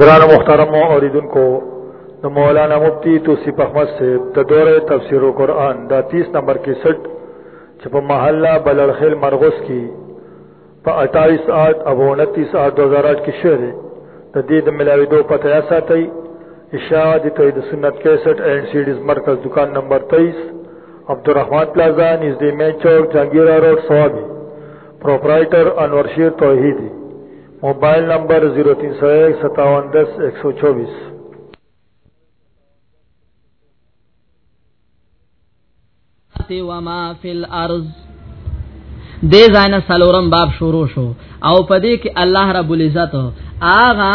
گران مخترم اوریدن کو د مولانا مفتی توصیف احمد سے د دوره تفسیر قرآن دا 30 نمبر کې سټ چې په محله بلړخیل مرغوس کې په 28 8 او 29 8 2008 کې شعر د دې د ملاوي دوه پته یا ساتي اشاعه د توحید سنت 61 اینڈ سیډیز مرکز دکان نمبر 23 عبدالرحمن پلازا نږدې مین چوک جهانگیر روډ سوابي پروپرائیٹر انور شیر توحیدی موبائل نمبر 03015710124 وما فی الارض دې ځای نه سلورم باب شروع شو او پدې کې الله رب العزت آغا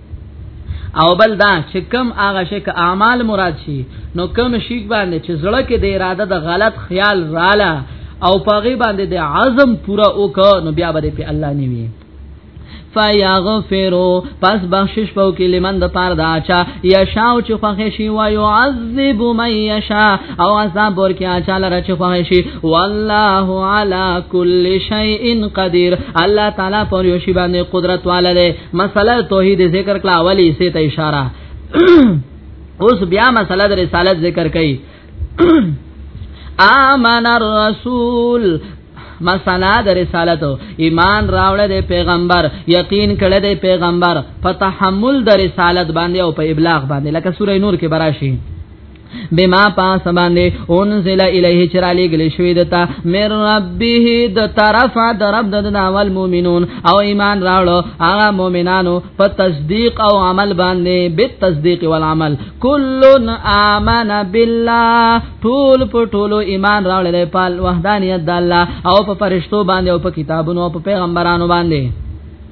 او بل دا چې کم هغه شي که اعمال مراد شي نو کم شي باندې چې زړه کې د اراده د غلط خیال رااله او پاغي باندې د عزم پورا وکړ نو بیا به په الله نیوي فیغفرو پس بخشش پو کې لمن د پاره دا چا یشاو چې خوښ شي و يعذب من یشا او عذاب ور کې اچا لره چې خوښ شي والله علی کل شیء قدیر الله تعالی پر یو شی باندې قدرت والده مسله توحید ذکر کړه اولی سه ته اشاره اوس بیا مسله د رسالت ذکر کړي آمن الرسول مسله د رسالت ایمان راوړل د پیغمبر یقین کړه د پیغمبر په تحمل د رسالت باندې او په ابلاغ باندې لکه سورې نور کې براشي بما پاس باندې انزل الیه چر علی گلی شوی دتا مر ربه د طرف د رب د ناول مومنون او ایمان راړو هغه مومنانو په تصدیق او عمل باندې به تصدیق او عمل کلن امن بالله ټول په ټولو ایمان راړل په وحدانیت د الله او په فرشتو باندې او په کتابونو او په پیغمبرانو باندې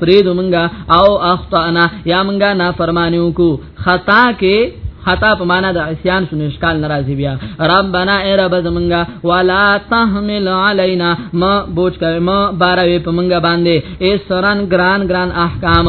پرید منګه او اخطانا یا منګه نافرمانیو کو خطا کې خطا په معنا د عصيان شنو اشکال ناراضي بیا ربنا اے رب زمونږه ولا تحمل علينا ما بوج کوي ما باروي په مونږه باندې اے سران ګران ګران احکام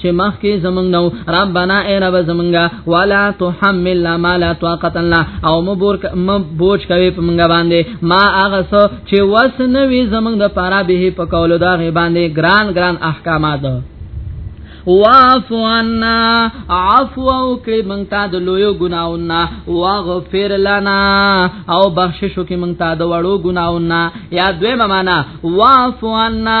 چې مخکې زمنګ نو ربانا اے رب زمنګا ولا تحمل ما لا طاقت لنا او مبور م بوج کوي په منګ باندې ما هغه سو چې وس نه وي زمنګ د پاره به په کولو دا غي باندې ګران ګران احکامات واعفو عنا عفو او کړي مونږ ته د لویو ګناونه واغفر لنا او بخشش وکړي مونږ ته د وړو ګناونه یا دویمه معنا واعفو عنا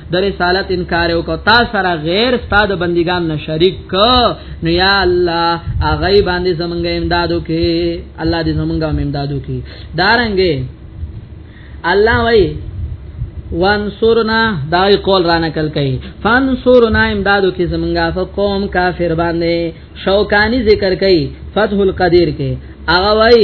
د رسالت انکار وکاو تا سره غیر استاد بندگان نه شریک ک نو یا الله اغه باندې زمونږ امدادو کې الله دې زمونږ امدادو کې دارنګې الله وای وانصرنا دا قول را نقل کړي فانصرنا امدادو کې زمونږه فقوم کافر باندې شوکانی ذکر کړي فتح القدیر کې اغه وای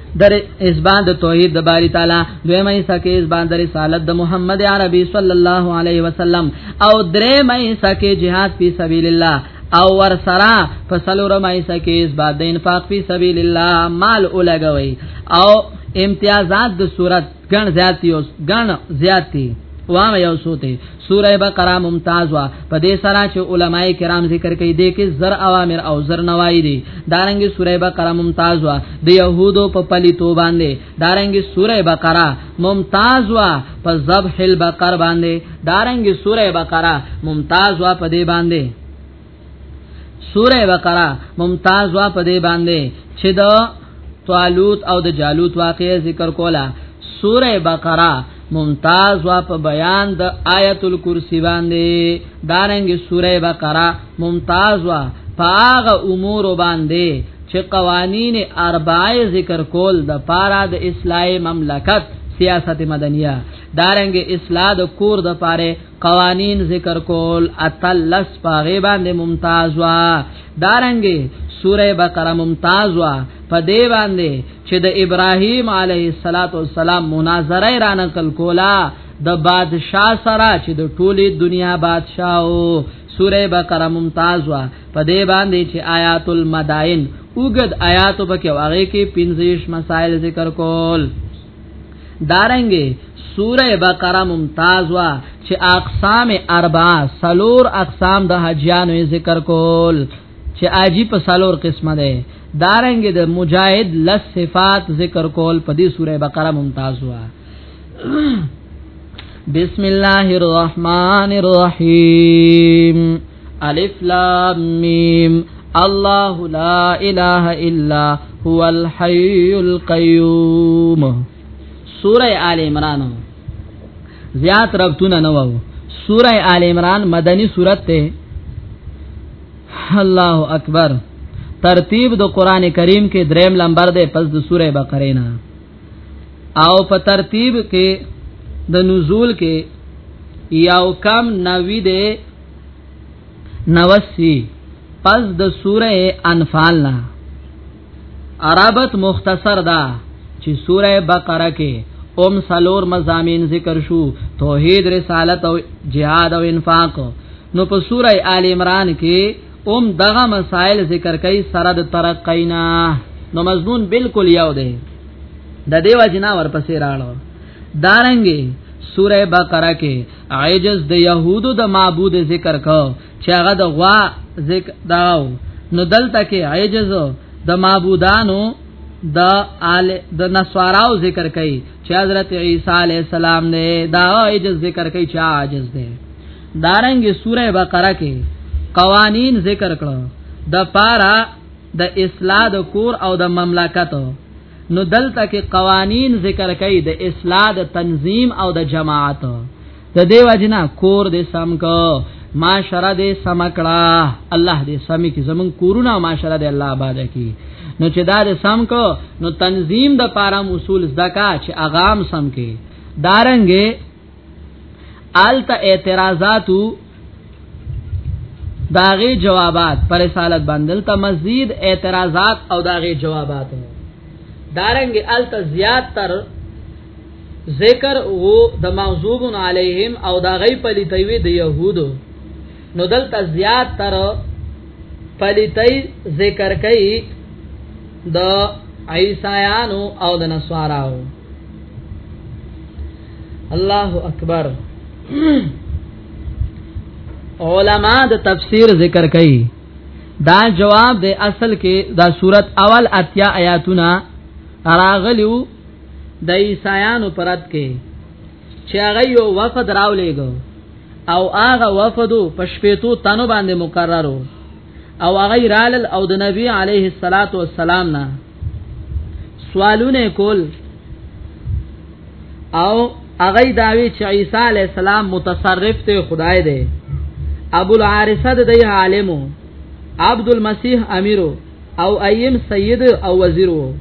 در اسبان د توحید د باری تعالی دوی مې سکه اسبان د رسالت د محمد عربي صلی الله علیه وسلم او درې مې سکه jihad فی سبیل الله او ور سرا فصلو رمای سکه اسبان د انفاق فی سبیل الله مال اولګوي او امتیازات د صورت ګڼ زیات یو ګڼ زیات دی وامه یو سوته سوره بقره ممتاز وا په دې سره چې علما کرام ذکر کوي دې کې زر اوامر او زر نواهی دي دارنګي سوره بقره ممتاز وا د يهودو په پلي تو باندې دارنګي سوره بقره ممتاز وا په ذبح البقر باندې دارنګي سوره بقره ممتاز وا په دې باندې سوره بقره ممتاز وا په دې باندې چې د طالوت او د جالوت واقعې ذکر کولا سوره بقره ممتاز وا په بیان د آیت الکرسی باندې دارنګ سوره بقره ممتاز وا پاغه امور باندې چې قوانین اربعه ذکر کول د پارا د اسلامي مملکت سیاست مدنیه دارنګ اصلاح د کور د پاره قوانین ذکر کول اتلس پاغه باندې ممتاز وا دارنګي سوره بقره ممتاز وا په دې باندې چې د ابراهیم علیه الصلاۃ والسلام مناظره را نقل کولا د بادشاہ سره چې د ټوله دنیا بادشاہ او سوره بقره ممتاز وا په دې باندې چې آیات المدائن وګد آیاتو پکې واغې کې 15 مسائل ذکر کول دارنګه سوره بقره ممتاز وا چې اقسام اربعه سلور اقسام د حجانو ذکر کول چې اجي په سلور قسمه ده دارنګ د مجاهد لس صفات ذکر کول په دې سوره بقره ممتاز وا بسم الله الرحمن الرحیم الف لام میم الله لا اله الا هو الحي القيوم سوره آل عمران زیات ربطونه نه وو سوره آل عمران مدنی سوره ته الله اکبر ترتیب د قران کریم کې دریم لمبر دی پس د سوره بقره نه او په ترتیب کې د نزول کې یو کم نوی دی نوسی پس د سوره انفال نه عربت مختصر دا چې سوره بقره کې اوم سلور مزامین ذکر شو توحید رسالت او جهاد او انفاق نو په سوره آل عمران کې اوم دغه مسائل ذکر کوي سره د ترقینا نو مضمون بالکل یو دی د دیو جنا ورپسې راړو دارنګي سوره بقره کې عجز د يهودو د معبود ذکر کو چې هغه د غوا ذکر داو نو دلته کې عجز د معبودانو د آل د نسواراو ذکر کوي چې حضرت عیسی علی السلام نه دا عجز ذکر کوي چې عاجز دی دارنګ سوره بقره کې قوانین ذکر کړو د پارا د اصلاح د کور او د مملکت نو دلته کې قوانین ذکر کړي د اصلاح د تنظیم او د جماعت د دیو جنا کور دې سم کو معاشره دې سم کړه الله دې سم کې زمون کورونه معاشره دې الله آباد کړي نو چې دا دې سم کو نو تنظیم د پارا اصول زکا چې اغام سم کې دارنګ آلته اعتراضاتو داغه جوابات پر رسالت باندې ته مزید اعتراضات او داغه جوابات دارنګ الته زیات تر ذکر وو د مغضوب علیهم او دا غي پلیتوی د يهودو نو دلته زیات تر پلیتای ذکر کوي د عیسایانو او د نصاراو الله اکبر علما د تفسیر ذکر کوي دا جواب دی اصل کې دا صورت اول اتیا آیاتونه راغلیو د عیسایانو پرد کې چې هغه یو وفد راولېګو او هغه وفد په شپېتو تنو باندې مقررو او هغه رال او د نبی عليه الصلاه والسلام نه سوالونه کول او هغه داوی چې عیسی علی السلام متصرف ته خدای دی ابو العارثه د دی عالمو عبد المسیح امیرو او ایم سید او وزیرو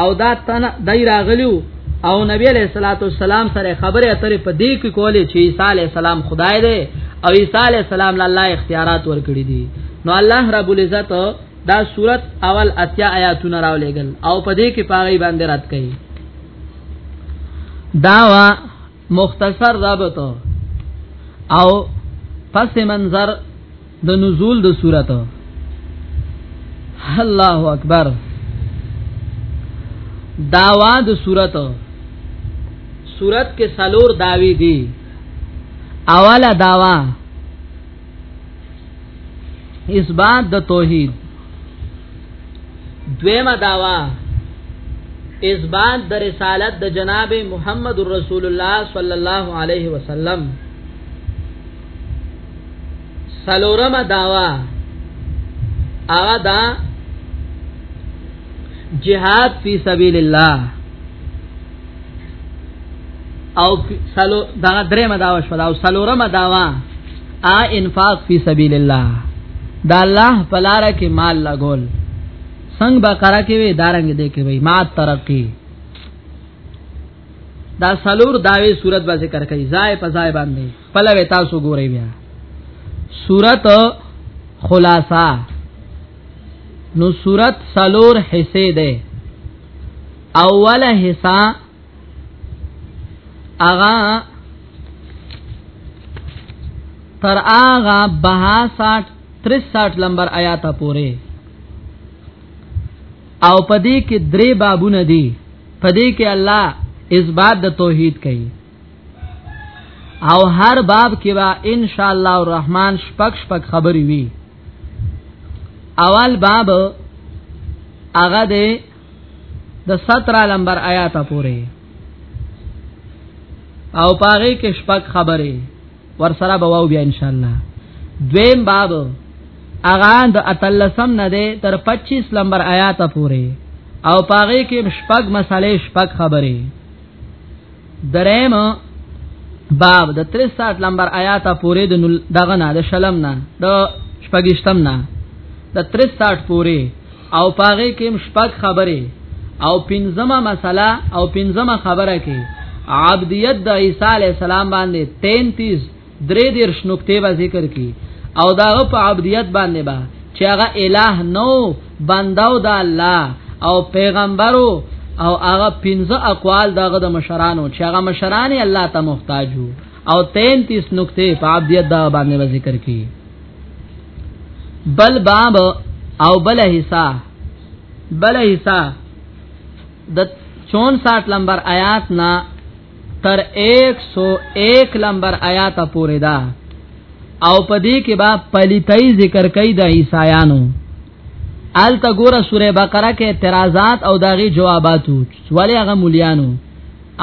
او دا تن دای راغلیو او نبی علیہ الصلوۃ والسلام سره خبره اترې په دې کې کولې چې عیسی علیہ السلام خدای دی او عیسی علیہ السلام له الله اختیارات ورکړي دي نو الله رب العزت دا صورت اول اتیا آیاتونه راولېګل او په دې کې پاغي باندې رات کړي داوا مختصر رابط او پس منظر د نزول د صورت الله اکبر داوا د صورت صورت کې سلور داوی دي اوله داوا اثبات د توحید دویمه داوا اثبات د رسالت د جناب محمد رسول الله صلی الله علیه وسلم سلورم داوا هغه دا جهاد فی سبیل الله او سلو دا درې مداوا شو دا او سلوره مداوا ا انفاق فی سبیل الله دا الله پلار کې مال لګول څنګه بقره کې وی دارنګ دې کې وی ما ترقی دا سلور داوی صورت به ذکر کوي زای په زای باندې پلوې تاسو ګورئ بیا صورت خلاصہ نو صورت سلور حصے ده اوله حصہ اغا تر اغا 62 63 لمبر آیات پورې او پدې کې درې بابونه دي پدې کې الله اثبات د توحید کوي او هر باب کې با ان شاء الله الرحمن شپک شپک خبري وي اول باب هغه دی د 17 نمبر آیات پورې او پاره کې شپږ خبرې ور سره به واو بیا ان شاء الله دویم باب اغا د اتلسم نه ده تر 25 نمبر آیات پورې او پاره کې شپږ مسالې شپږ خبرې درېم باب د 37 نمبر آیات پورې د دغه نه د شلم نه د شپږشتم نه د 37 پورې او پاغه کې مشپک خبره او پنځمه مسله او پنځمه خبره کې عبدیت د عیسی علی السلام باندې 33 درې دیر شنوکته به ذکر کی او داغه په عبدیت باندې با چې هغه الہ نو بنداو د الله او پیغمبرو او هغه پنځه اقوال دغه د مشرانو چې هغه مشران الله ته محتاجو او 33 نقطې په عبدیت دا باندې ذکر کی بل باب او بل حصہ بل حصہ د 64 نمبر آیات نا تر 101 نمبر آیات پورې دا او پدې کې با پلیتای ذکر کوي د عیسایانو آل تا ګوره سوره بقره کې اعتراضات او داغي جوابات ولې هغه مليانو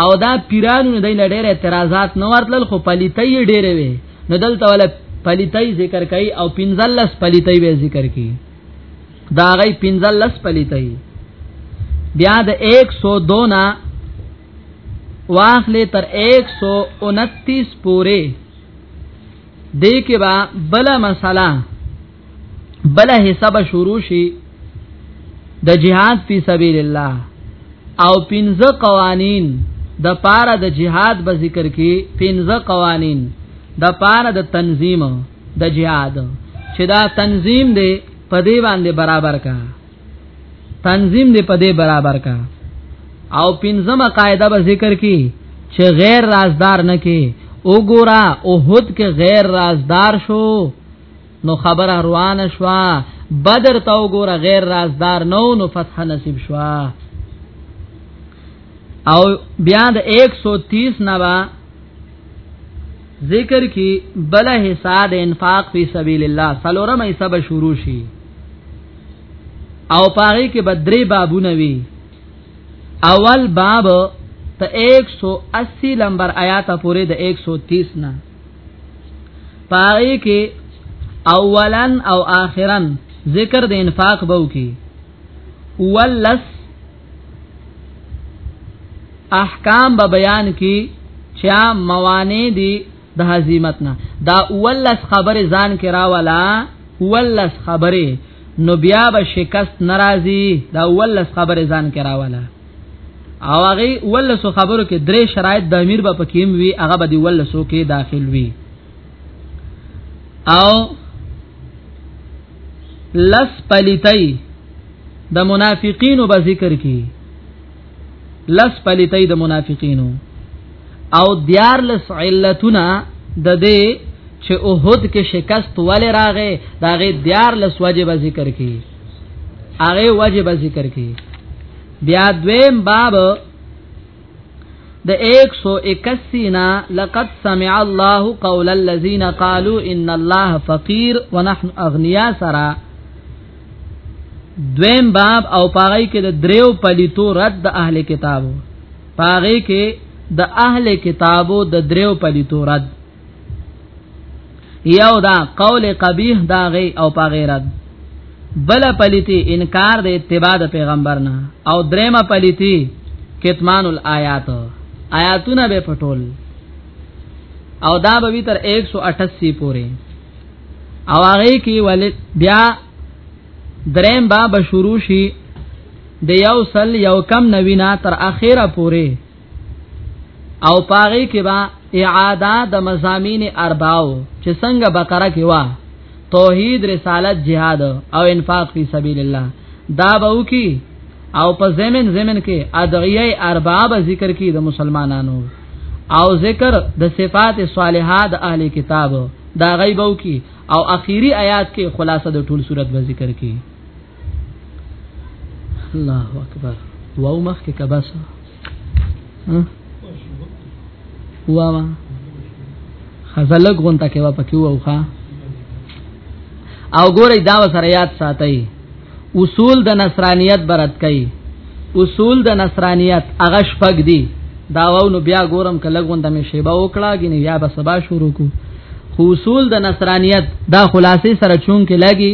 او دا پیرانو نه دای لډېر اعتراضات نو ورتل خو پلیتای ډېرې وي نو دلته ولا پلیتای ذکر کوي او پنځلس پلیتای به ذکر کوي دا غي پنځلس پلیتای بیا د 102 نا واخلې تر 129 پورې دې کې با بل مسله بل حساب شروع شي د جهاد فی سبیل الله او پنځه قوانین د پاره د جهاد به ذکر کی پنځه قوانین د پاره د تنظیم د جهاد چې دا تنظیم دی په دې باندې برابر کا تنظیم دی په دې برابر کا او پنځمه قاعده به ذکر کی چې غیر رازدار نه کی وګورا او هد کې غیر رازدار شو نو خبر روان شوا بدر تو ګور غیر رازدار نو نو فتح نصیب شوا او بیا د 130 نوا ذکر کی بل حساب انفاق فی سبیل الله سلورم حساب شروع شي او پاره کې بدري بابونه وی اول باب ته 180 لمبر آیات پورې د 130 نه پای کې اولا او اخرا ذکر د انفاق بو کې ولس احکام به بیان کې چا موانع دي د هزیمت نه دا ولس خبره ځان کې راولا ولس خبره نو بیا به شکست ناراضي دا ولس خبره ځان کې راولا او هغه ولسو خبرو کې درې شرایط د امیر په پکیم وی هغه به دی ولسو کې داخل وی او لس پلیتای د منافقینو به ذکر کی لس پلیتای د منافقینو او دیار لس علتنا د دې چې اوهد کې شکست ولې راغې داغه دیار لس واجب ذکر کی هغه وجه به ذکر کړي بیا دویم باب د 181 نا لقد سمع الله قول الذين قالوا ان الله فقير ونحن اغنياء سرا دویم باب او پاغی کې د دریو پلیتو رد د اهل کتابو پاغی کې د اهل کتابو د دریو پلیتو رد یو دا قول قبیح دا غي او په غیرت بل پلیتی انکار د اتباع د پیغمبر نه او درېما پلیتی کتمان الایات آیاتونه به پټول او دا به تر 188 پورې او هغه کې ول بیا درېم با بشروشي د یو سل یو کم نوینا تر اخیره پورې او پاغي کې با اعاده د مزامین ارباو چې څنګه بقره کې وا توحید رسالت جهاد او انفاق فی سبیل الله دا به وکي او په زمن زمن کې ادعیه ارباب ذکر کې د مسلمانانو او ذکر د صفات صالحه د اهل کتاب دا غیبو کې او اخیری آیات کې خلاصه د ټول صورت به ذکر کې الله اکبر واو مخ کې کباسه واو خزلګ غونټه کې وا پکې ووخه او ګورې دا وسره یاد ساتي اصول د نصرانیت برت کوي اصول د نصرانیت هغه شپږ دي دا وونو بیا ګورم کله غونډه مې شیبه وکړه غنی یا به سبا شروع کو خو اصول د نصرانیت دا خلاصې سره چون کې لګي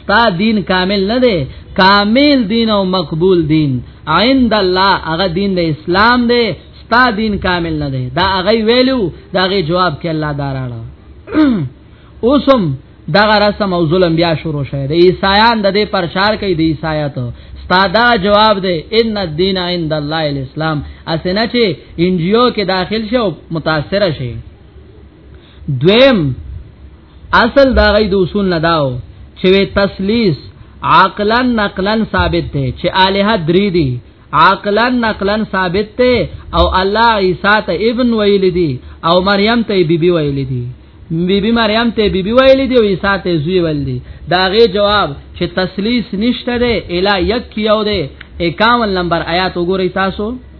ستا دین کامل نه دی کامل دین او مقبول دین عند الله هغه دین د اسلام دی ستا دین کامل نه دی دا هغه ویلو دا هغه جواب کې الله داراړه اوسم دا رسم او ظلم بیا شروع شوه د عیسایان د دې پرشار کوي د عیسایت ستا دا جواب دی ان الدین عند الله الاسلام اسنه چې انجیو کې داخل شو متاثر شي دویم اصل دا غي د اصول نه داو چې وی تسلیث عقلا نقلا ثابت دی چې الہ درې دي عقلا نقلا ثابت دی او الله عیسی ته ابن ویل دي او مریم ته بیبي بی ویل دي بیبي بی مریم ته بیبي بی ویل دي او عیسی ته زوی ویل دي دا غي جواب چې تسلیث نشته دی الہ یک کیو دی 51 نمبر آیات وګورئ تاسو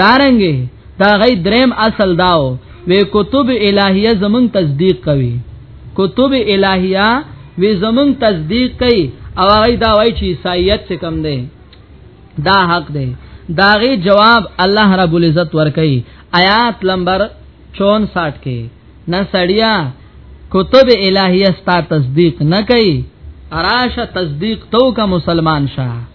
دارنګه دا غي دریم اصل داو وی کتب الہیه زمون تصدیق کوي کتب الہیه وی زمون تصدیق کوي او هغه دا وایي چې عیسایت څه کم دی دا حق دی دا غي جواب الله رب العزت ورکي آیات نمبر 64 کې نه سړیا کتب الہیه ستا تصدیق نه کوي اراشه تصدیق تو کا مسلمان شه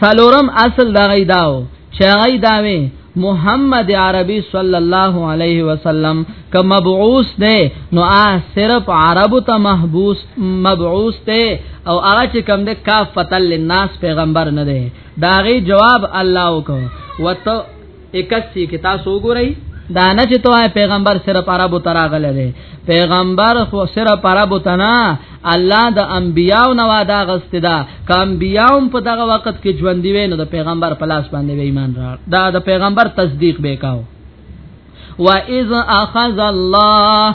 سالورم اصل دا غي داو چې غي داوي محمد عربي صلی الله علیه وسلم ک مبعوث دی نو ا صرف عربو ته محبوس مبعوث دی او هغه چې کوم د کاف فتل للناس پیغمبر نه دی داغي جواب الله وکړه وته 81 کې تاسو وګورئ دا نه چې توه پیغمبر سره پارا بو تراغله دی پیغمبر خو سره پارا بو تنا الله د انبیاو نو دا غست دا کم بیاوم په دغه وخت کې ژوند دی نو د پیغمبر په لاس باندې ایمان را دا د پیغمبر تصدیق وکاو واذ اخذ الله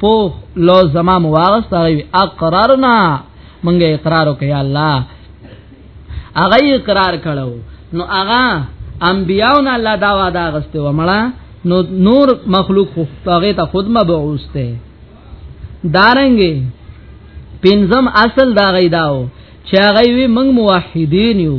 پوخ لو زما مواغس تاوی اقرارنا منګه اقرار وکي الله هغه اقرار کړو نو هغه انبیاونه الله دا وعده غسته و مړه نو نور مخلوق خو هغه ته خود مبعوث ته دارنګي پنځم اصل دا غیداو چې هغه وی موږ موحدین یو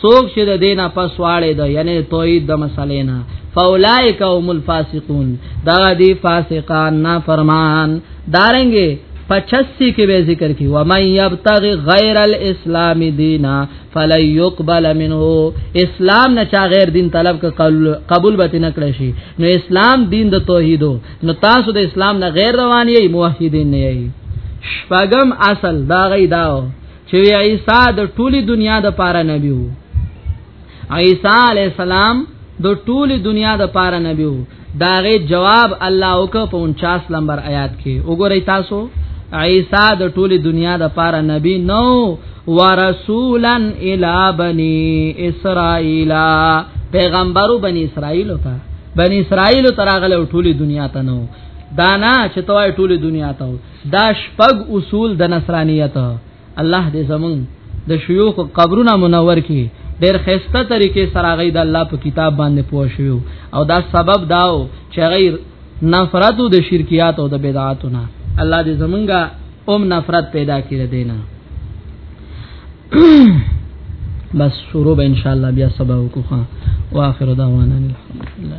سوک چې د دینه پس واړې ده یعنی توحید د مسلې نه فاولائک هم الفاسقون دا دی فاسقان نا فرمان دارنګي 85 کې به ذکر کی و من یبتغي غیر الاسلام دینا فلن يقبل منه اسلام نه چا غیر دین طلب ک قبول به نه کړی شي نو اسلام دین د توحیدو نو تاسو د اسلام نه غیر روان یی موحدین نه یی شپغم اصل دا غی داو چې عیسی د ټولي دنیا د پاره نبی وو عیسی علی السلام د ټولي دنیا د پاره نبی وو داغه جواب الله وک په 49 نمبر آیات کې وګورئ تاسو عیسی د ټولي دنیا د پاره نبی نو ورسولا الی بنی اسرائیل پیغمبرو بنی اسرائیل ته بنی اسرائیل تراغله ټولي دنیا ته نو دانا چې توای ټولي دنیا ته دا شپږ اصول د نصرانیت الله دې زمون د شيوخ قبرونه منور کړي ډېر خسته طریقې سره غي د الله په کتاب باندې پوه شو او دا سبب داو چې غیر نفرت د شرکیات او د بدعاتونه الله دې زمونږه اوم نفرت پیدا کړي دینا بس شروع به ان شاء الله بیا سبا وکړو واخر دعوانا الحمدلله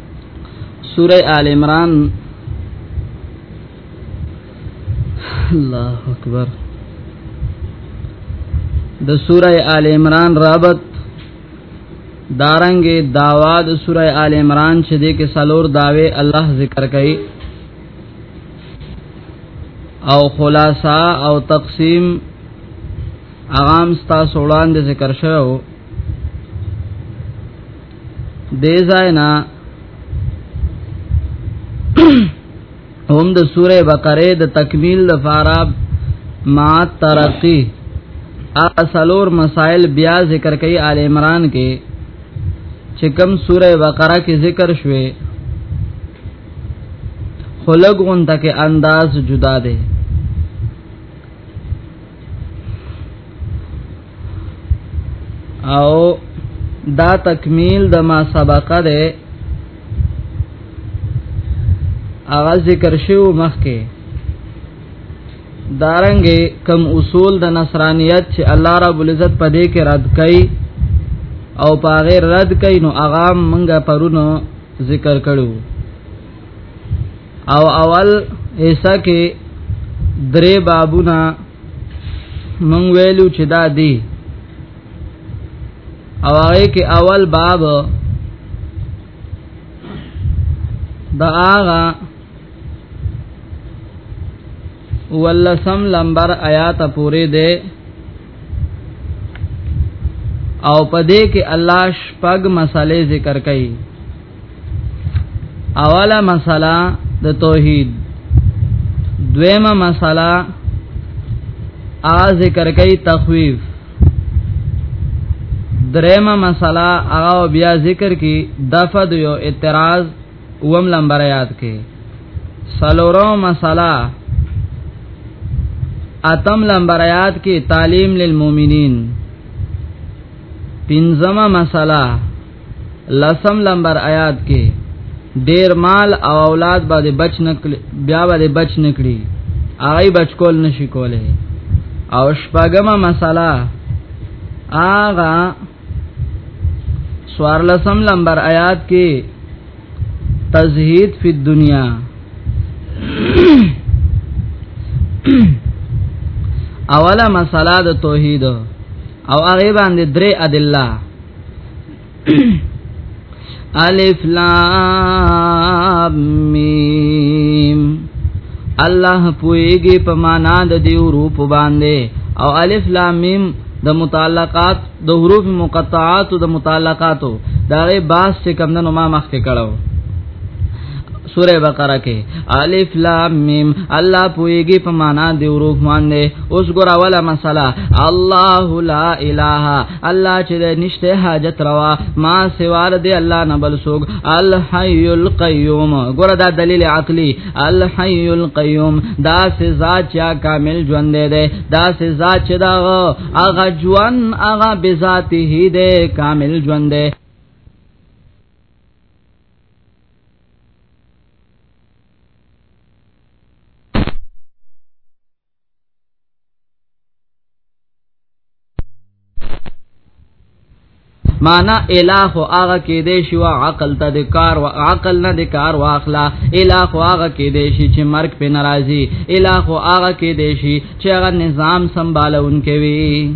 سوره آل عمران الله اکبر د سوره آل عمران رابط دارنګ داوا د سوره آل عمران چې د کې سلور داوي الله ذکر کوي او خلاصہ او تقسیم اغام ستا سوړان د ذکر شوو دې ځای نه هم د سوره بقره د تکمیل لپاره ما ترقی اصلور مسائل بیا ذکر کوي آل عمران کې چې کوم سوره بقره کې ذکر شوه خلق غون تک انداز جدا ده او دا تکمیل د ما سبقه ده اغا ذکر شو مخکې دارنګ کم اصول د نصرانیت چې الله رب العزت په دې کې رد کړي او په غیر رد کړي نو اغا منګه پرونو ذکر کړو او اول ایسا کې درې بابونه مونږ ویلو چې دا دی او هغه کې اول باب دا آغا ولسم لمبر آیات پورې ده او پدې کې الله شپږ مسالې ذکر کړي اوله مسله د توحید دویمه مسله ا ذکر کوي تخویف دریمه مسله هغه بیا ذکر کی دفع د یو اعتراض وم لمبر یاد کې سلورو مسله اتم لمبر یاد کې تعلیم للمؤمنین پنځمه مسله لسم لمبر آیات کې ډیر مال او اولاد باندې بچ نکړي بیا باندې بچ نکړي هغه بچ کول نشي کوله او شپږمه مساله آغا سوار لسم لمبر آیات کې تزهید فی الدنیا اوله مساله د توحید او هغه باندې درې ادله الف لام میم الله پویږي په معنا د دې حروف باندې او الف لام میم د متعلقات د حروف مقطعات د متعلقاتو دا غي باس چې کمندونو ما مخکې کړو سوره بقره کې الف لام میم الله پويږي په معنا دی حروف باندې اوس ګور اوله مسله الله لا اله الله چې نشته حاجت روا ما سوار دی الله نه بل سوګ الحي القيوم ګور دا دلیل عقلی الحي القيوم دا سزا چا کامل ژوند دی دا سزا چې دا هغه ژوند هغه بذاته دی کامل ژوند دی معنا الہ او هغه کې دې شو عقل ته د کار او عقل نه د کار واخلا الہ او هغه کې دې شي چې مرګ په ناراضي الہ او هغه کې دې شي چې هغه نظام سنبالون کوي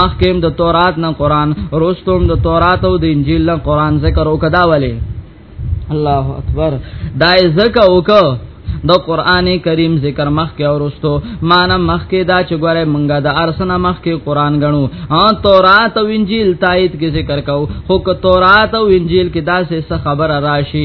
مخکیم د تورات نه قران روستوم د تورات او د انجیل نه قران ذکر وکدا ولی الله اکبر دای زکه وک د قران کریم ذکر مخ کې اورستو مان مخ کې دا چې ګوره مونږه د ارسنه مخ کې قران غنو ها تورات او انجیل تایید کې ذکر کو خو که تورات او انجیل کې دا څه خبره راشي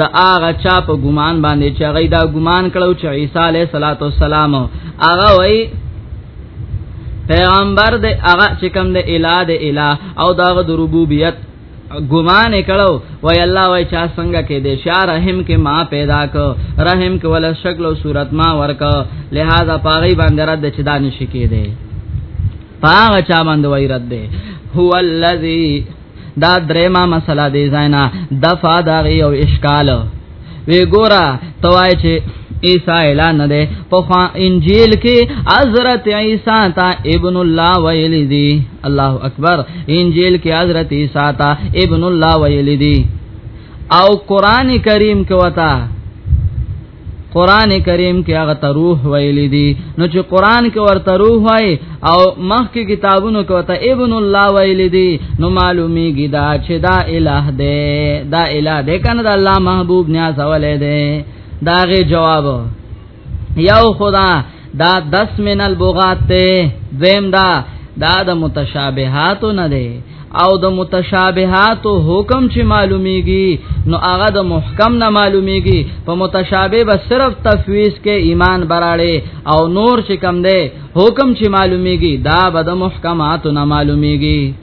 د هغه چا په ګمان باندې چې هغه دا ګمان کړو چې عیسی علیه صلوات و سلام هغه وای پیغمبر د هغه چې کوم د الہ د الہ او د هغه د ربوبیت ګمان کړو وای الله وای چا څنګه کې دې شا رحم کې ما پیدا ک رحم کې ول شکل او صورت ما ورک لہذا پاغي باندې رد چې دانش کې دې پاغه چا باندې وای رد دې هو الذی دا درې ما مسله دی زینا دفا دا یو اشکال وی ګورا توای چې عیسی اعلان نه ده په انجیل کې حضرت عیسی تا ابن الله ویل دي الله اکبر انجیل کې حضرت عیسی تا ابن الله ویل دي او قران کریم کې وتا قران کریم کې هغه ته روح ویل دي نو چې قران کې ورته روح وای او مخکې کتابونو کې ورته ابن الله ویل دي نو معلومیږي دا چې دا الہ دی دا الہ دی کنه د الله محبوب نیاز ولې دی داغه جواب یو خدا دا دس من البغات ته دویم دا دا د متشابهات نه دی او د متشابهات حکم چې معلومیږي نو هغه د محکم نه معلومیږي په متشابه به صرف تفویض کې ایمان براړي او نور چې کم دی حکم چې معلومیږي دا به د محکمات نه معلومیږي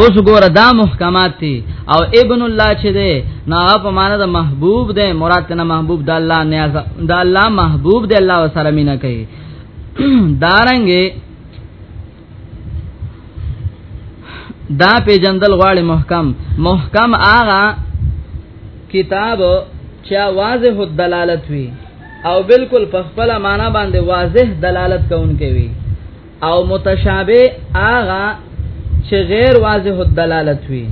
اوس ګور دا محکمات دي او ابن الله چې ده نو هغه په معنا د محبوب ده مراد کنه محبوب د الله نیاز د الله محبوب ده الله وسره مینا کوي دارنګي دا پیجندل غواړي محکم محکم آغا کتاب چا واضح الدلالت وی او بالکل په خپل معنا باندې واضح دلالت کوونکی وی او متشابه هغه چې غیر واضح الدلالت وي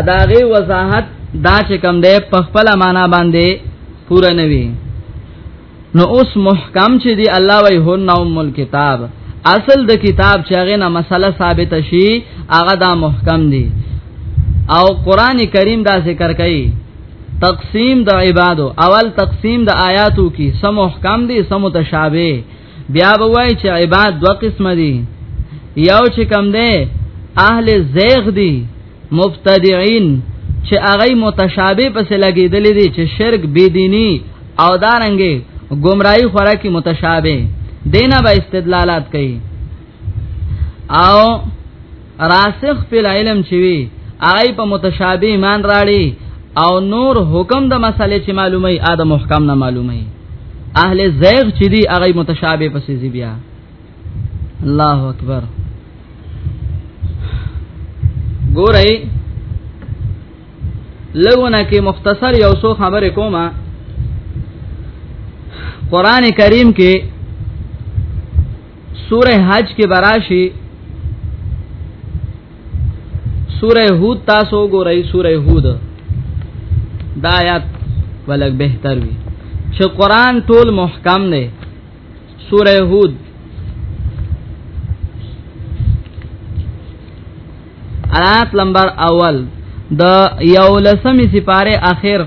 اداغه وضاحت دا چې کم ده په خپل معنا باندې پوره نه وي نو اوس محکم چې دی الله وی هو نو مل کتاب اصل د کتاب چې هغه نه مسله ثابت شي هغه دا محکم دی او قران کریم دا ذکر کوي تقسیم د عبادو اول تقسیم د آیاتو کی سم محکم دي سم متشابه بیا به وای چې عباد دوه قسم دي یو چې کم دی اهل زیغ دي مبتدعين چې هغه متشابه پس لګیدل دي چې شرک بيديني او دارنګي گمراهي خورا کې متشابه دینه به استدلالات کوي او راسخ په علم چې وي هغه په متشابه ایمان راړي او نور حکم د مسلې چې معلومي اده محکم نه معلومي اهل زیغ چې دي هغه متشابه پسې زی بیا الله اکبر ګورئ لګونه کې مختصر یو څو خبرې کومه قران کریم کې سوره حج کې براشي سوره هود تاسو ګورئ سوره هود دا آیات ولګ بهتر وي چې قران ټول محکم دی سوره هود آیات نمبر اول د یولسمی سپاره اخر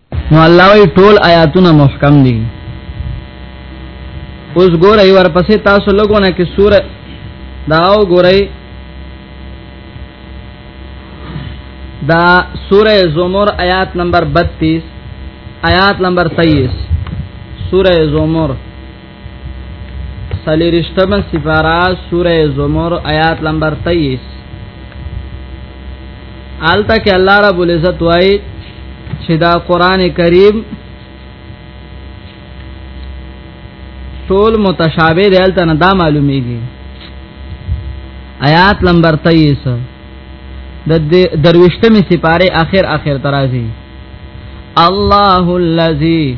نو الله وی ټول آیاتونه محکم دي اوس ګورئ ورپسې تاسو لګونه کې سوره دا او ګورئ دا سوره زمر آیات نمبر 32 آیات نمبر 23 سوره زمر سلیرشتم سفارا سوره زمر آیات نمبر 23 آلتا کې الله رب العزت وایي چې دا قران کریم ټول متشابه دی آلتا نه دا معلومیږي آیات نمبر 23 د درويشتمه سپاره اخر اخر ترازی الله الذي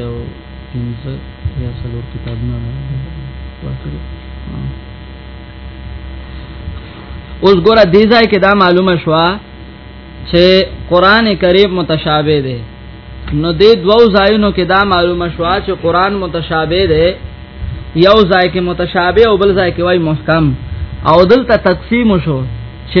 یو پنځه یا څلور کتابونه ورکړي اوس ګوره دې ځای کې دا معلومه شوه چې قران کریم متشابه دی نو دې دوو ځایونو کې دا معلومه شوه چې قران متشابه دی یو ځای کې متشابه او بل ځای کې وای محکم او دلته تقسیم شو چې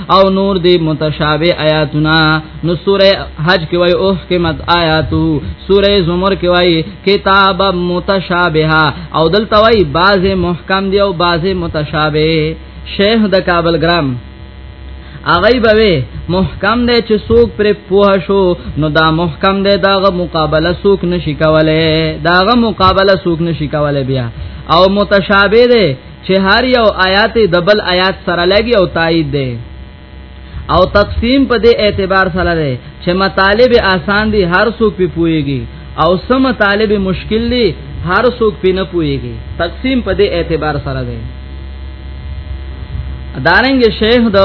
او نور دی متشابه آیاتنا نو سوره حج کې وای اوه کې مت آیاتو سوره زمر کې وای کتاب متشابهه او دلته وای بعض محکم دی او بعض متشابه شیخ د کابل ګرام اغی بوي محکم دی چې څوک پر پوه شو نو دا محکم دی داغه مقابله څوک نشي کوله داغه مقابله څوک نشي کوله بیا او متشابه دی چې هر یو آیات د بل آیات سره لګي او تایید دی او تقسیم په دې اعتبار سره دی چې مطالب آسان دي هر څوک په پويږي او سم مطالب مشکل دي هر څوک په نه پويږي تقسیم په دې اعتبار سره دی دارنګ شیخ د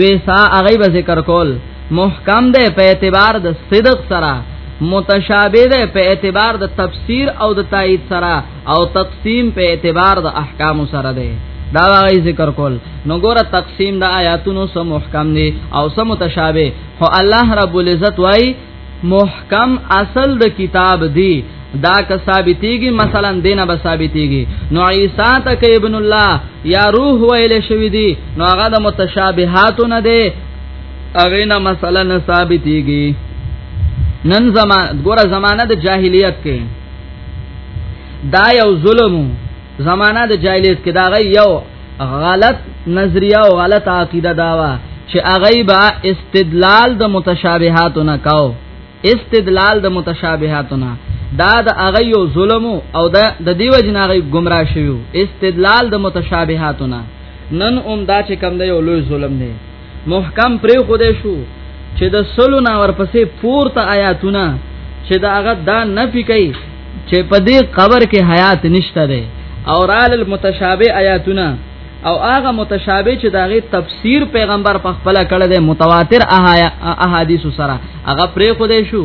ویسا هغه به ذکر کول محکم ده په اعتبار د صدق سره متشابه ده په اعتبار د تفسیر او د تایید سره او تقسیم په اعتبار د احکام سره دی دا غي ذکر کول نو ګوره تقسیم د آیاتونو سم محکم دي او سم متشابه خو الله رب العزت وای محکم اصل د کتاب دی دا که ثابتېږي مثلا دینه به ثابتېږي نو عیسی ته کې ابن الله یا روح ویل شوی دی نو هغه د متشابهاتو نه دی هغه نه مثلا ثابتېږي نن زمان ګوره زمانہ د جاهلیت کې دا یو ظلم زمانہ د جاهلیت کې دا غي یو غلط نظریه او غلط عقیده داوا چې هغه با استدلال د متشابهاتو نه کاو استدلال د متشابهاتو نه دا د هغه یو ظلم او د د دیو جناغي گمراه شوی استدلال د متشابهاتو نه نن اوم دا چې کم دی یو لوی ظلم دی محکم پرې خو دې شو چې د سلو نا ورپسې پورته آیاتونه چې دا هغه دا نه پکې چې په دې قبر کې حیات نشته ده او رال المتشابه آیاتونه او هغه متشابه چې داغه تفسیر پیغمبر په خپل کړه ده متواتر احادیث سره هغه پرې خو دې شو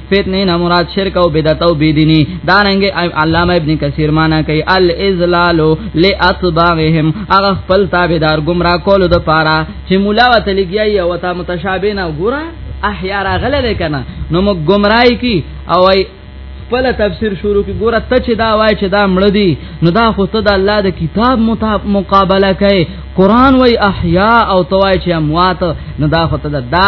فتنه نه مراد شرک او بدعت او بيديني دا رنګ علامه ابن کثیر معنا کوي الاذلال لاتباعهم هغه خپل تابعدار گمراه کول د پاره چې مولا وته لګي او تا متشابه نه ګوره احیا راغله لیکنه نو موږ گمراهي کی او خپل تفسیر شروع کی ګوره ته چې دا وای چې دا مړ دی نو دا خو ته د الله د کتاب مقابله کوي قران وای احیا او توای چې اموات نو دا خو ته دا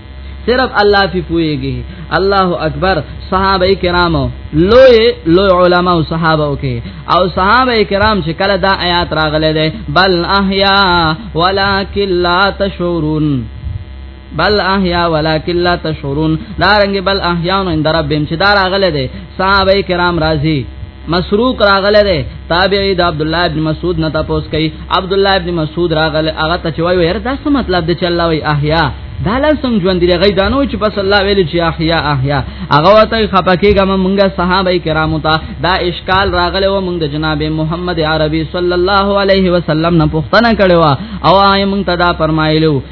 صرف الله فی پویږي الله اکبر صحابه کرامو لوی لوی علما او صحابه وکي او صحابه کرام چې کله دا آیات راغله ده بل احیا ولکن لا تشعرون بل احیا ولکن لا تشعرون دا رنګ بل احیان عند ربهم چې دا راغله ده صحابه کرام راضي مسروق راغله ده تابعی د عبد الله ابن مسعود نه تاسو کوي عبد الله ابن مسعود راغله هغه ته چوي ور دا څه مطلب دی چې الله وی احیا دا لسم ژوند دی غي دانو چې پس الله ویل چې احیا احیا هغه وته خپکیګه مونږه صحابه کرامو ته دا اشکال راغله و مونږ د جناب محمد عربي صلی الله علیه وسلم نه پوښتنه کړو او آی مونږ ته دا فرمایلو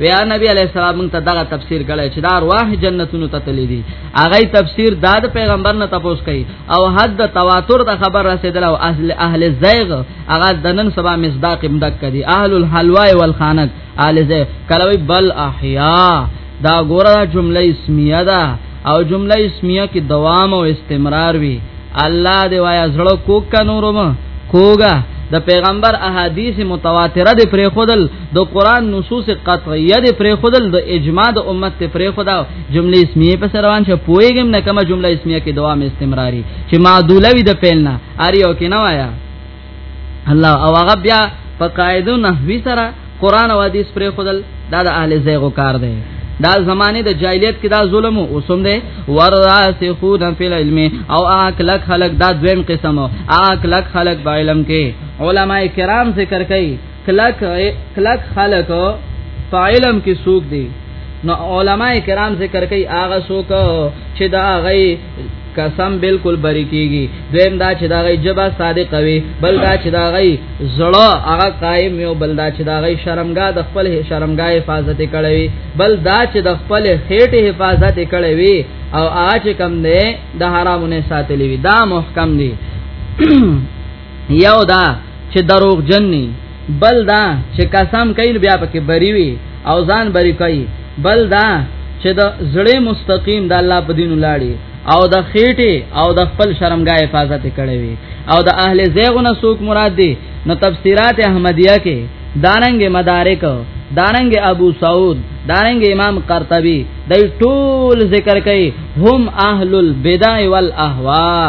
ویا نبی علی السلام مونږ ته دغه تفسیر کړی چې دا ارواح جنتونو ته تللی دي هغه تفسیر دا د پیغمبر نه تاسو کوي او حد د تواتر د خبر رسیدل او اهل اهل زیغ هغه د نن سبا مصداق مدک کړي اهل الحلوا والخانق اهل زیغ کلوی بل احیا دا ګوره جمله اسمیه ده او جمله اسمیه کې دوام او استمرار وي الله دی وایا زړه کوک کا نورم کوګه د پیغمبر احادیث متواتره د پرې خودل د قران نصوص قطعیه د پرې خودل د اجماع د امت ته پرې خدا جمله اسمیه په روان شه پویګم نه کومه جمله اسمیه کې دوام استمراری چې معدوله وي د پیلنا اریو کې نه وایا الله او هغه بیا په قاعده نحوی سره قران او حدیث پر خودل دا د اهل زیغو کار دی دا زمانه د جاہلیت کې دا ظلم او سم دی وراسخون فی العلم او اکلک خلق دا دویم قسم اکلک خلق با علم کې علما کرام ذکر کوي کلک کلک خلق په علم کې سوق دي نو علما کرام ذکر کوي هغه سوق چې دا غي قسم بالکل بری کیږي دویم دا چې دا غي جبا صادق وي بل دا چې دا غي زړه هغه قائم یو بل دا چې دا غي شرمګا د خپل شرمګا حفاظت کړي بل دا چې د خپل خېټه حفاظت کړي او آج کم نه د حرامونه ساتلې وي دا محکم دي یو دا چې دروغ جنني بل دا چې قسم کین بیا پکې بری وي او ځان بری کوي بل دا چې د زړه مستقیم د الله په دین لاړي او د خېټه او د خپل شرمګاه حفاظت کړي وي او د اهل زیغونه سوق مراد دي نو تفسیرات احمدیه کې دارنګ مدارک دارنګ ابو سعود دارنګ امام قرطبي د ټول ذکر کوي هم اهل البدع والاهواء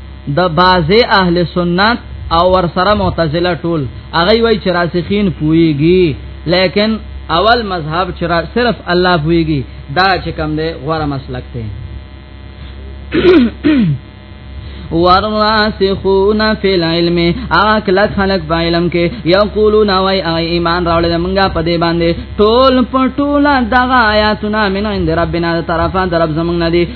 د بازه اهل سنت او ورسره معتزله ټول هغه وای چې راسخین پويږي لیکن اول مذهب چې صرف الله پويږي دا چې کم دی غوړه مسلک دی والراسخون فی العلم اکلک خلق په علم کې یقولون وای ای ایمان راوړل موږ په دې باندې ټول پټول دغه آیاتونه من عند ربنا طرفا در رب زمنګ ندی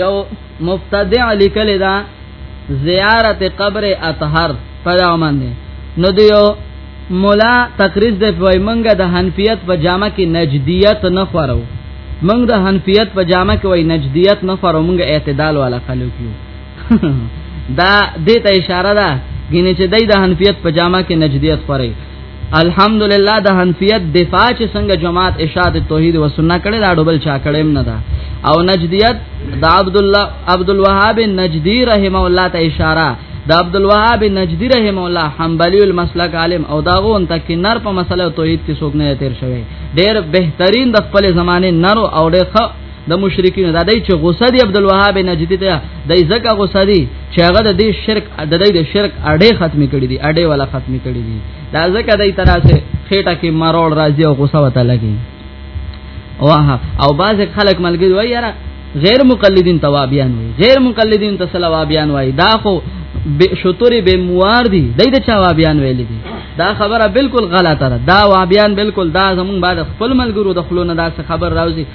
یو مبتدع لیکل دا زیارت قبر اطهر په دا باندې نو دیو مولا تقریز د وای منګه د حنفیت په جامه کې نجدیت نه خورو منګ د حنفیت په جامه کې وای نجدیت نه خورو منګه اعتدال والا خلک یو دا دې ته اشاره ده ګینه چې دای د حنفیت په جامه کې نجدیت خوري الحمدلله د حنفیت دفاع چې څنګه جماعت اشاعت توحید و سنت کړي دا ډبل چا کړم نه دا او نجدیت د عبد الله عبد الوهاب نجدی رحم الله ته اشاره د عبد الوهاب نجدی رحم الله حنبلی المسلک عالم او داغه ان تک نر په مسله توحید کې څوک نه تیر شوی ډیر بهترین د خپل زمانه نر او ډیر د مشرکین دا دای چې غصه دی عبد الوهاب نجدی ته دای زکه غصه دی چې هغه د دې شرک د دې د شرک اړې ختم کړي دي اړې ولا ختم کړي دي دا زکه دای تراسه خېټه کې مرول راځي او غصه وته لګي واه او باز خلک ملګری وای یاره غیر مقلدین توابیان وای غیر مقلدین تسلوابیان وای دا خو شطوری به موار دي دای د چا وابیان ویل دي دا خبره بالکل غلطه ده دا وابیان بالکل دا زمون بعد خپل ملګرو د خلونو دا خبر راوځي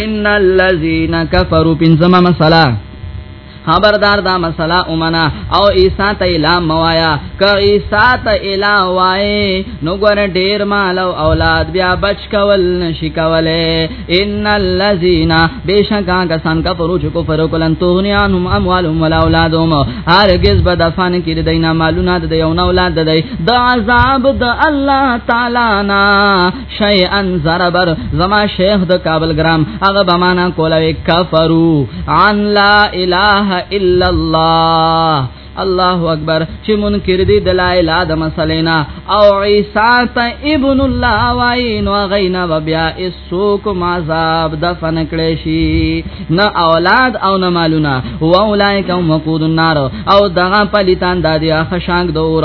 ان الذين كفروا بنزم مسلا خبردار دا مسله اومنا او عیسی ته اله موایا ک عیسی ته اله وای نو ګور ډیر مال او اولاد بیا بچ کول نشی کوله ان الذین بشکا کسان کفرو چې کفر کولن تغنیانهم اموالهم ولا اولادهم هرگز بدفن کې د دینه مالونه د یو نه اولاد د د عذاب د الله تعالی نه شیئا زربر زما شیخ د کابل ګرام هغه به معنا کوله کفرو عن لا اله الا الله الله اکبر چې منکر دي د لا اله د مسلینا او عیسی ته ابن الله وای نو غینا بیا اسوک عذاب دفن کړي شي نه اولاد او نه مالونه و اولایک هم وقود النار او دغه پلیتان د دې خشانګ دور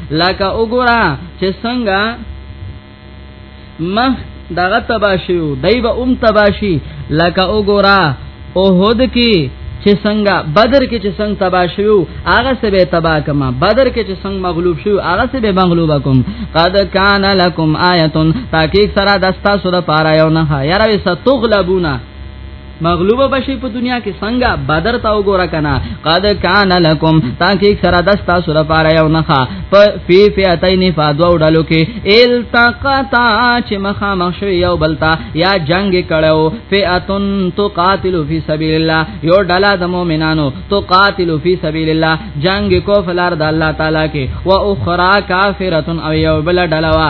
لکه وګوره چې څنګه مخ دغه تباشي او دای به ام تباشي لکه وګوره اوهد کې چې څنګه بدر کې چې څنګه تبا شو هغه سه به تبا کما بدر کې چې څنګه مغلوب شو هغه سه به مغلوب کوم قد کان لکم آیتون تاکي سره دستا سره پاره یو نه یاره وسه تغلبونا مغلوب بشي په دنیا کې څنګه بدر تا وګوره کنه قد کان لکم تاکي سره دستا سره پاره یو نخا په فی فیاتین فادو ډلو کې التقطا چې مخا مخ یو بلتا یا جنگ کړو فیاتن تو قاتل فی سبیل الله یو ډلا د مؤمنانو تو قاتل فی سبیل الله جنگ کو فلار د الله تعالی کې و اخرى کافرتن او یو بل ډلوا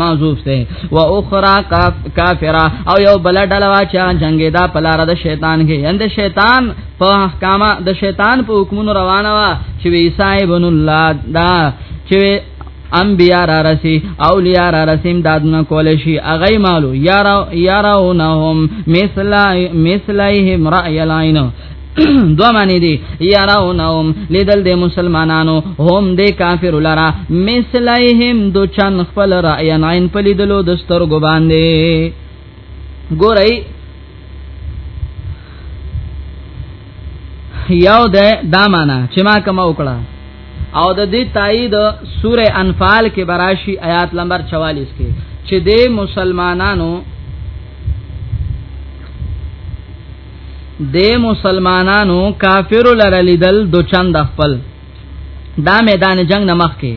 معذوف سے و اخرى کافرہ او یو بل ډلوا چا جنگی دا پلار د شیطان کې اند شیطان په احکام د شیطان په حکمونو روانه وا چې عیسی ابن الله دا چې انبیاء را رسی اولیاء را رسیم دادنا کول شي اغه مالو یارا یاراونهم مثلا مثلیهم رأی العین دو معنی دی یراونهم لیدل د مسلمانانو هم د کافر لرا مثلیهم دو چن خپل رایان عین په لیدلو د سترګو باندې ګورئ یو د دا معنا چې ما کوم وکړه او د دې تایید سوره انفال کې براشي آیات نمبر 44 کې چې د مسلمانانو د مسلمانانو کافر لره لیدل دو چند خپل دا میدان جنگ نمخ کې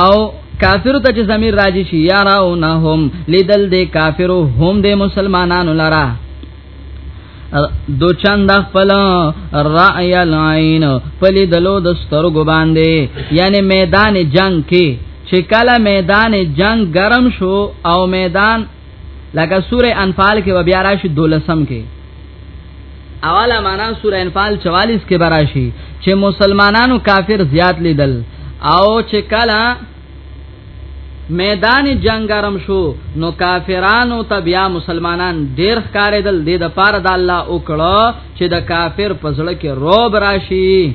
او کافر ته چې زمير راځي شي یا راونهم لیدل د کافرو هم د مسلمانانو لره دو چند خپل رأی العین پلی دلو د سترګو باندې یعنی میدان جنگ کې چې کله میدان جنگ گرم شو او میدان لکه سوره انفال کې به بیا راشي دولسم کې اوله معنا سوره انفال 44 کې براشي چې مسلمانانو کافر زیات لیدل او چې کله میدان جنگ ګرم شو نو کافرانو ته بیا مسلمانان ډیر ښکارېدل د د پاره د الله او کړه چې د کافر پزړه کې روب راشي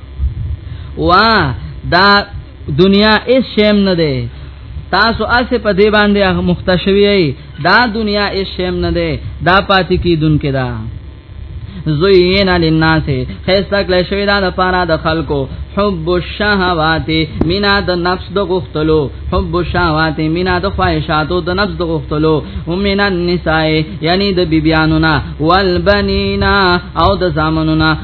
وا دا دنیا اس شیم نه ده تاسو اسه په دی باندې مختشوی دا دنیا اس شیم نه ده دا پاتې کیدونکې ده زوین للناس خیسته کله شوی دا د پاره د خلکو حب الشهوات مینا د نفس د غختلو حب الشهوات مینا د خواهشاتو د نفس د غختلو ومن النساء یعنی د بیبیانو نا والبنینا او د زامنو نا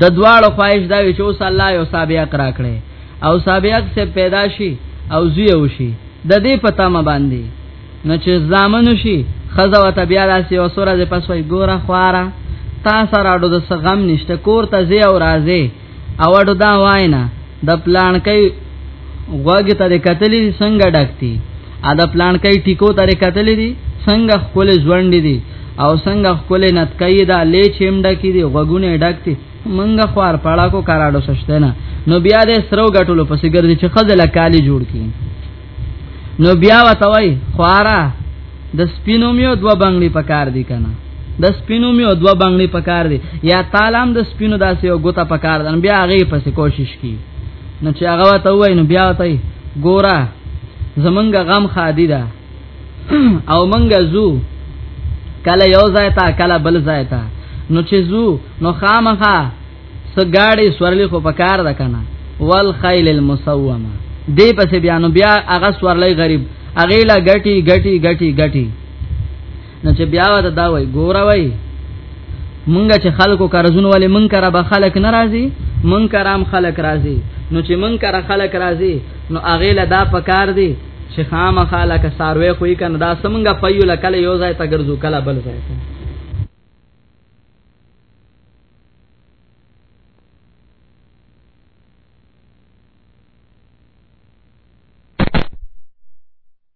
د دواړو خواهش دا وی چې اوس الله یو سابق را کړي او سابق سے پیدا شي او زی او شي د دې پتا ما باندې نو چې زامن شي خزه وت بیا داسې او سره د پسوي ګوره خواره تا سره اډو د سغم نشته کور ته زی او راځي او اډو دا واینا د پلان کوي غوګه ته د کتلې څنګه ډکتی ا د پلان کوي ټیکو ترې کتلې دي څنګه خپل ژوند دي او څنګه خپل نتکې دا لې چیمډه کې دي غوګونه ډکتي منګه خوار پاړه کو کاراډو سشته نه نو بیا دې سرو غټلو پسې ګرځي چې خزل کالی جوړ کی نو بیا وتوي خوارا د سپینو میو دو بنگلي پکار دي کنه د سپینو میو دو بنگلي پکار دي یا تعالی هم د سپینو داسې یو ګوته پکار دي بیا هغه پسې کوشش کی نو چې هغه ته وای نو بیا ته ګورا زمونږ غم خادي ده او مونږ زو کله یو ځای تا کله بل ځای تا نو چې زو نو خامخا سګاړي سورلي خو پکار ده کنه والخيل المسومه دې پسې بیا نو بیا هغه سورلي غریب اغه لا غټي غټي غټي غټي نو چې بیا ودا دا وای ګوره وای مونږه چې خلکو قرضونه ولې مونږ کرا به خلک ناراضي مونږ کرام خلک راضي نو چې مونږ کرا خلک راضي نو اغه له دا پکار دي چې خامہ خلک ساروي خوې کنه دا سمنګه پيو لکل یو ځای ته ګرځو کله بل ځای ته